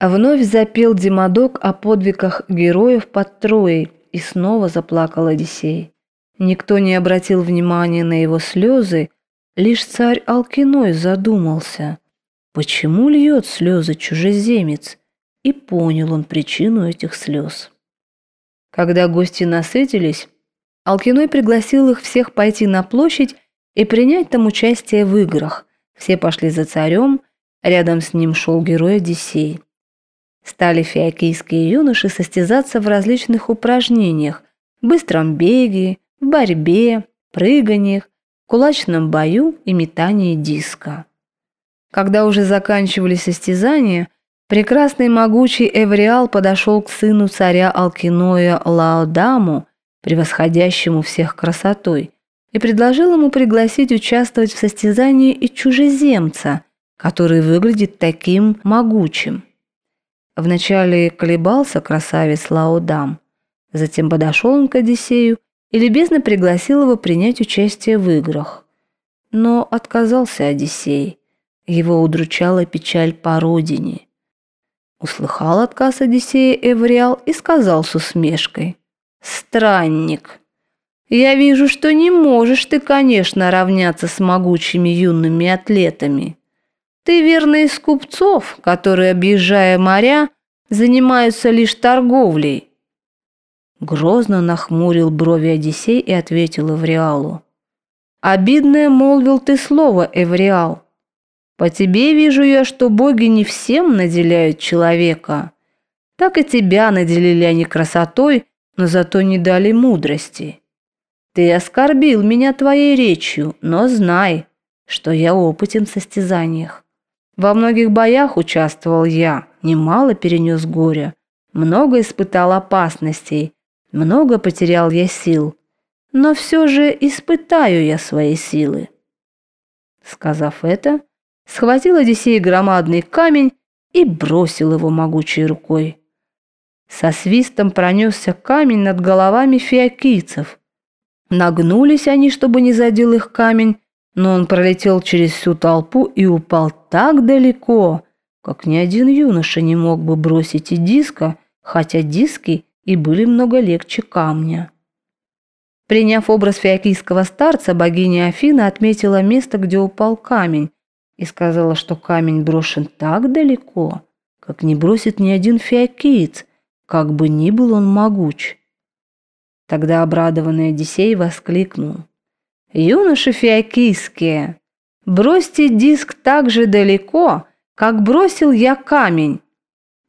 Вновь запел Димадок о подвигах героев под Троей, и снова заплакал Одиссей. Никто не обратил внимания на его слезы, лишь царь Алкиной задумался, почему льет слезы чужеземец, и понял он причину этих слез. Когда гости насытились, Алкиной пригласил их всех пойти на площадь и принять там участие в играх. Все пошли за царем, рядом с ним шел герой Одиссей. Стали фиокийские юноши состязаться в различных упражнениях, быстром беге, в борьбе, прыганиях, кулачном бою и метании диска. Когда уже заканчивались состязания, прекрасный могучий Эвриал подошел к сыну царя Алкиноя Лаодаму, превосходящему всех красотой, и предложил ему пригласить участвовать в состязании и чужеземца, который выглядит таким могучим. Вначале колебался красавец Лаодам, затем подошел он к Одиссею и любезно пригласил его принять участие в играх. Но отказался Одиссей. Его удручала печаль по родине. Услыхал отказ Одиссея Эвриал и сказал с усмешкой. «Странник, я вижу, что не можешь ты, конечно, равняться с могучими юными атлетами. Ты верно из купцов, которые, объезжая моря, занимаются лишь торговлей, Грозно нахмурил брови Одиссей и ответил Эвриалу. «Обидное молвил ты слово, Эвриал. По тебе вижу я, что боги не всем наделяют человека. Так и тебя наделили они красотой, но зато не дали мудрости. Ты оскорбил меня твоей речью, но знай, что я опытен в состязаниях. Во многих боях участвовал я, немало перенес горя, много испытал опасностей, много потерял я сил, но все же испытаю я свои силы. Сказав это, схватил Одиссей громадный камень и бросил его могучей рукой. Со свистом пронесся камень над головами фиокийцев. Нагнулись они, чтобы не задел их камень, но он пролетел через всю толпу и упал так далеко, как ни один юноша не мог бы бросить и диска, хотя диски и были много легче камня. Приняв образ фиокийского старца, богиня Афина отметила место, где упал камень, и сказала, что камень брошен так далеко, как не бросит ни один фиокиец, как бы ни был он могуч. Тогда обрадованный Одиссей воскликнул. «Юноши фиокийские, бросьте диск так же далеко, как бросил я камень,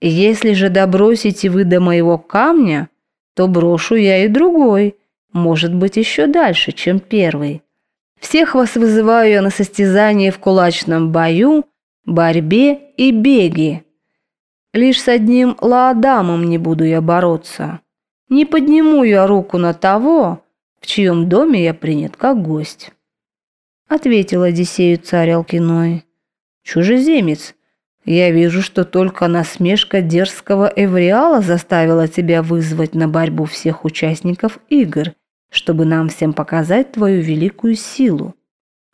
если же добросите вы до моего камня, то брошу я и другой, может быть, еще дальше, чем первый. Всех вас вызываю я на состязание в кулачном бою, борьбе и беге. Лишь с одним Лаадамом не буду я бороться. Не подниму я руку на того, в чьем доме я принят как гость. Ответил Одиссею царь Алкиной. Чужеземец, я вижу, что только насмешка дерзкого Эвриала заставила тебя вызвать на борьбу всех участников игр, чтобы нам всем показать твою великую силу.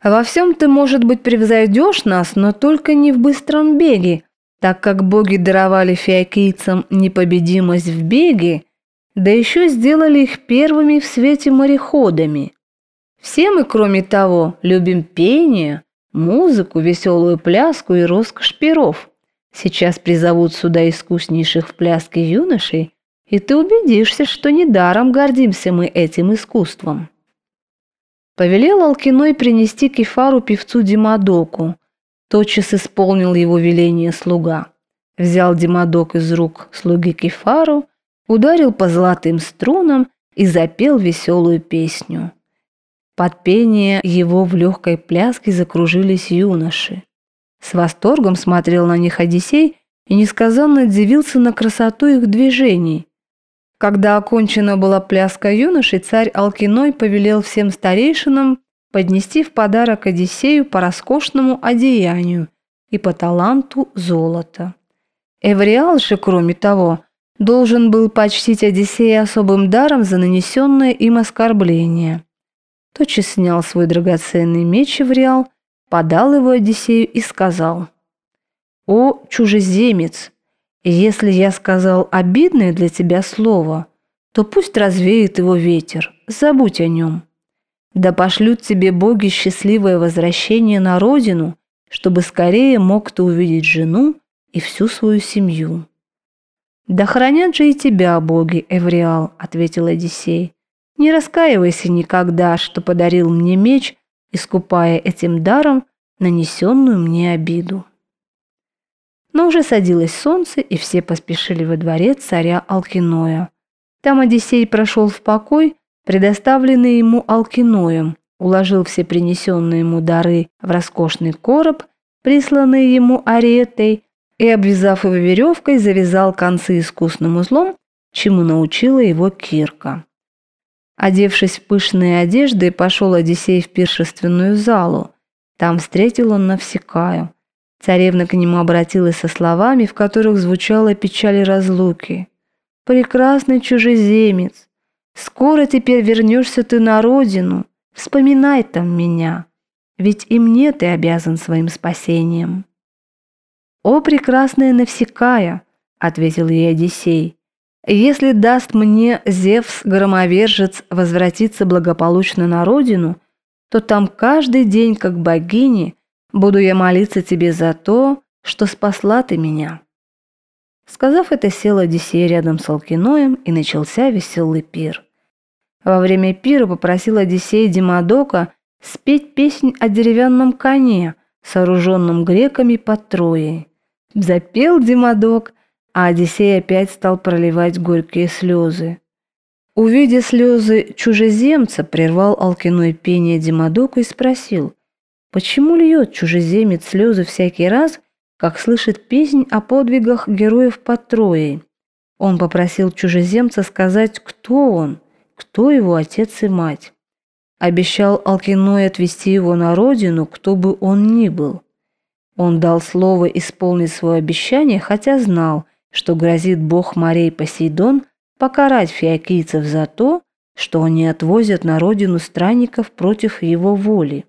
Во всем ты, может быть, превзойдешь нас, но только не в быстром беге, так как боги даровали фиокийцам непобедимость в беге, да еще сделали их первыми в свете мореходами. Все мы, кроме того, любим пение – музыку, веселую пляску и роскошь перов. Сейчас призовут сюда искуснейших в пляске юношей, и ты убедишься, что недаром гордимся мы этим искусством. Повелел Алкиной принести кефару певцу Димадоку. Тотчас исполнил его веление слуга. Взял Димадок из рук слуги кефару, ударил по золотым струнам и запел веселую песню. Под пение его в легкой пляске закружились юноши. С восторгом смотрел на них Одиссей и несказанно удивился на красоту их движений. Когда окончена была пляска юношей, царь Алкиной повелел всем старейшинам поднести в подарок Одиссею по роскошному одеянию и по таланту золота. Эвриал же, кроме того, должен был почтить Одиссея особым даром за нанесенное им оскорбление – тотчас снял свой драгоценный меч Эвриал, подал его Одиссею и сказал, «О, чужеземец, Если я сказал обидное для тебя слово, то пусть развеет его ветер, забудь о нем. Да пошлют тебе боги счастливое возвращение на родину, чтобы скорее мог ты увидеть жену и всю свою семью. «Да хранят же и тебя боги, Эвриал», — ответил Одиссей. «Не раскаивайся никогда, что подарил мне меч, искупая этим даром нанесенную мне обиду». Но уже садилось солнце, и все поспешили во дворец царя Алкиноя. Там Одиссей прошел в покой, предоставленный ему Алкиноем, уложил все принесенные ему дары в роскошный короб, присланный ему аретой, и, обвязав его веревкой, завязал концы искусным узлом, чему научила его Кирка. Одевшись в пышные одежды, пошел Одиссей в пиршественную залу. Там встретил он Навсекаю. Царевна к нему обратилась со словами, в которых звучала печаль разлуки. «Прекрасный чужеземец, скоро теперь вернешься ты на родину, вспоминай там меня, ведь и мне ты обязан своим спасением». «О, прекрасная Навсекая!» — ответил ей Одиссей. «Если даст мне Зевс-громовержец возвратиться благополучно на родину, то там каждый день, как богини, буду я молиться тебе за то, что спасла ты меня». Сказав это, сел Одиссей рядом с Алкиноем, и начался веселый пир. Во время пира попросил Одиссей Димадока спеть песнь о деревянном коне, сооруженном греками под Троей. Запел Димадок, а Одиссей опять стал проливать горькие слезы. Увидя слезы чужеземца, прервал Алкиной пение Димадоку и спросил, почему льет чужеземец слезы всякий раз, как слышит песнь о подвигах героев под Троей. Он попросил чужеземца сказать, кто он, кто его отец и мать. Обещал Алкиной отвезти его на родину, кто бы он ни был. Он дал слово исполнить свое обещание, хотя знал, что грозит бог морей Посейдон покарать фиокийцев за то, что они отвозят на родину странников против его воли.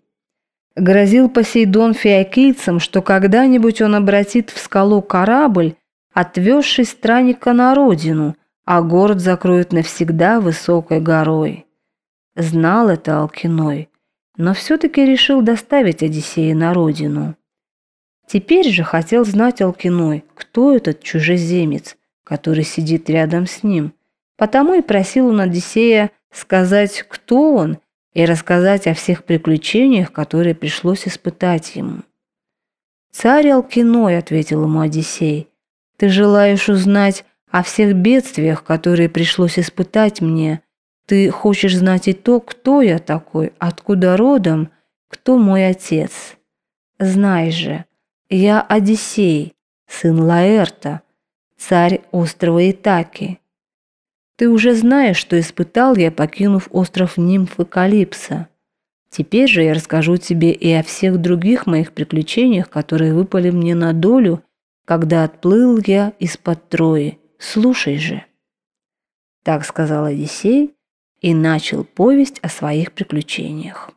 Грозил Посейдон фиокийцам, что когда-нибудь он обратит в скалу корабль, отвезший странника на родину, а город закроет навсегда высокой горой. Знал это Алкиной, но все-таки решил доставить Одиссея на родину. Теперь же хотел знать Алкиной, кто этот чужеземец, который сидит рядом с ним. Потому и просил он Одиссея сказать, кто он, и рассказать о всех приключениях, которые пришлось испытать ему. «Царь Алкиной», — ответил ему Одиссей, — «ты желаешь узнать о всех бедствиях, которые пришлось испытать мне. Ты хочешь знать и то, кто я такой, откуда родом, кто мой отец. Знай же, я Одиссей, сын Лаэрта, царь острова Итаки. Ты уже знаешь, что испытал я, покинув остров Нимфы Калипса. Теперь же я расскажу тебе и о всех других моих приключениях, которые выпали мне на долю, когда отплыл я из-под Трои. Слушай же. Так сказал Одиссей и начал повесть о своих приключениях.